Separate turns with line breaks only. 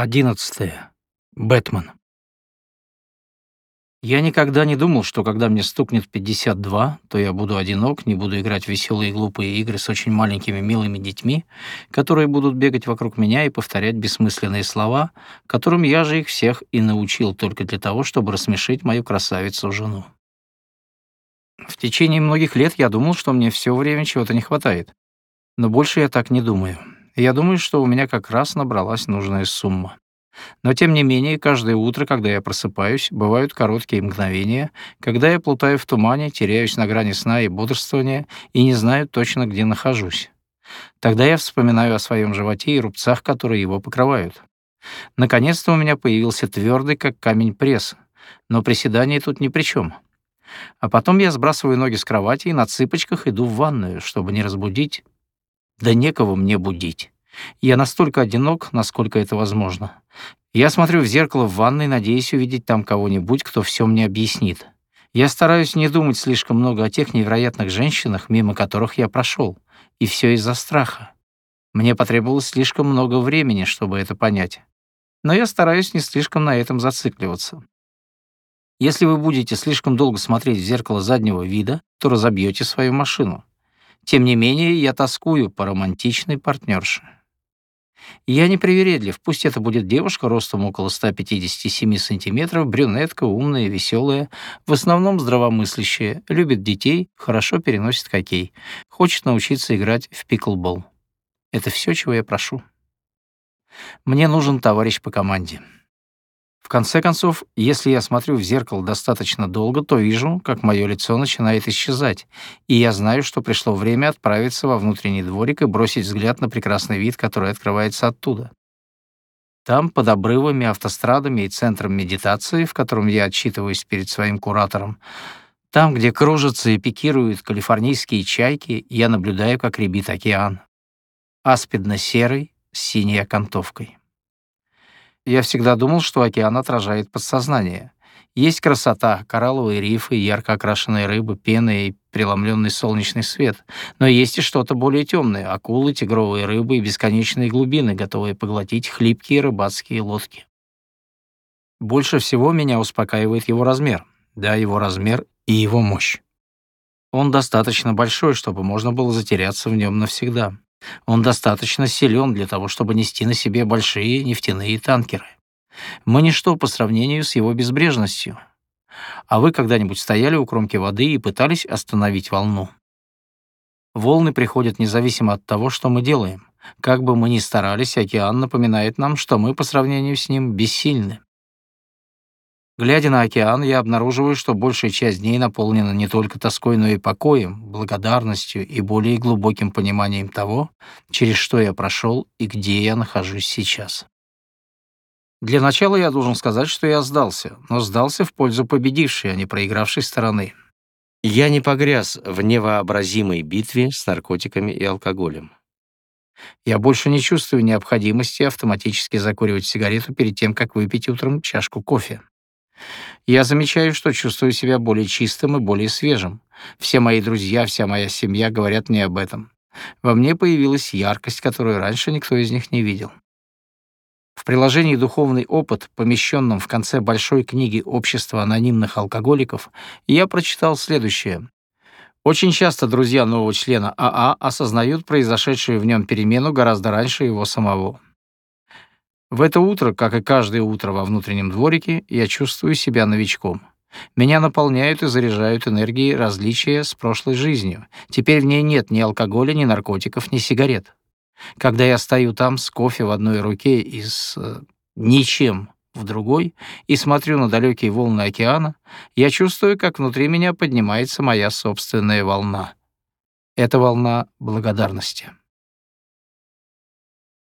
11. Бэтмен. Я никогда не думал, что когда мне стукнет 52, то я буду одинок, не буду играть в веселые и глупые игры с очень маленькими милыми детьми, которые будут бегать вокруг меня и повторять бессмысленные слова, которым я же их всех и научил только для того, чтобы рассмешить мою красавицу-жену. В течение многих лет я думал, что мне все время чего-то не хватает. Но больше я так не думаю. Я думаю, что у меня как раз набралась нужная сумма. Но тем не менее, каждое утро, когда я просыпаюсь, бывают короткие мгновения, когда я плутаю в тумане, теряюсь на грани сна и бодрствования и не знаю точно, где нахожусь. Тогда я вспоминаю о своем животе и рубцах, которые его покрывают. Наконец-то у меня появился твердый, как камень, пресс, но приседание тут ни при чем. А потом я сбрасываю ноги с кровати и на цыпочках иду в ванную, чтобы не разбудить да некого мне будить. Я настолько одинок, насколько это возможно. Я смотрю в зеркало в ванной, надеясь увидеть там кого-нибудь, кто все мне объяснит. Я стараюсь не думать слишком много о тех невероятных женщинах, мимо которых я прошел, и все из-за страха. Мне потребовалось слишком много времени, чтобы это понять. Но я стараюсь не слишком на этом зацикливаться. Если вы будете слишком долго смотреть в зеркало заднего вида, то разобьете свою машину. Тем не менее, я тоскую по романтичной партнерше. Я не привередлив, пусть это будет девушка ростом около 157 сантиметров, брюнетка, умная, веселая, в основном здравомыслящая, любит детей, хорошо переносит хоккей, хочет научиться играть в пиклбол. Это все, чего я прошу. Мне нужен товарищ по команде. В конце концов, если я смотрю в зеркало достаточно долго, то вижу, как мое лицо начинает исчезать, и я знаю, что пришло время отправиться во внутренний дворик и бросить взгляд на прекрасный вид, который открывается оттуда. Там, под обрывами, автострадами и центром медитации, в котором я отчитываюсь перед своим куратором, там, где кружатся и пикируют калифорнийские чайки, я наблюдаю, как рябит океан. Аспидно-серый с синей окантовкой. Я всегда думал, что океан отражает подсознание. Есть красота, коралловые рифы, ярко окрашенные рыбы, пена и преломленный солнечный свет. Но есть и что-то более темное — акулы, тигровые рыбы и бесконечные глубины, готовые поглотить хлипкие рыбацкие лодки. Больше всего меня успокаивает его размер. Да, его размер и его мощь. Он достаточно большой, чтобы можно было затеряться в нем навсегда. Он достаточно силен для того, чтобы нести на себе большие нефтяные танкеры. Мы ничто по сравнению с его безбрежностью. А вы когда-нибудь стояли у кромки воды и пытались остановить волну? Волны приходят независимо от того, что мы делаем. Как бы мы ни старались, океан напоминает нам, что мы по сравнению с ним бессильны. Глядя на океан, я обнаруживаю, что большая часть дней наполнена не только тоской, но и покоем, благодарностью и более глубоким пониманием того, через что я прошел и где я нахожусь сейчас. Для начала я должен сказать, что я сдался, но сдался в пользу победившей, а не проигравшей стороны.
Я не погряз в невообразимой битве с наркотиками и алкоголем.
Я больше не чувствую необходимости автоматически закуривать сигарету перед тем, как выпить утром чашку кофе. Я замечаю, что чувствую себя более чистым и более свежим. Все мои друзья, вся моя семья говорят мне об этом. Во мне появилась яркость, которую раньше никто из них не видел. В приложении «Духовный опыт», помещенном в конце большой книги «Общество анонимных алкоголиков», я прочитал следующее. Очень часто друзья нового члена АА осознают произошедшую в нем перемену гораздо раньше его самого. В это утро, как и каждое утро во внутреннем дворике, я чувствую себя новичком. Меня наполняют и заряжают энергией различия с прошлой жизнью. Теперь в ней нет ни алкоголя, ни наркотиков, ни сигарет. Когда я стою там с кофе в одной руке и с э, ничем в другой и смотрю на далекие волны океана, я чувствую, как внутри меня поднимается моя собственная волна. Это волна благодарности.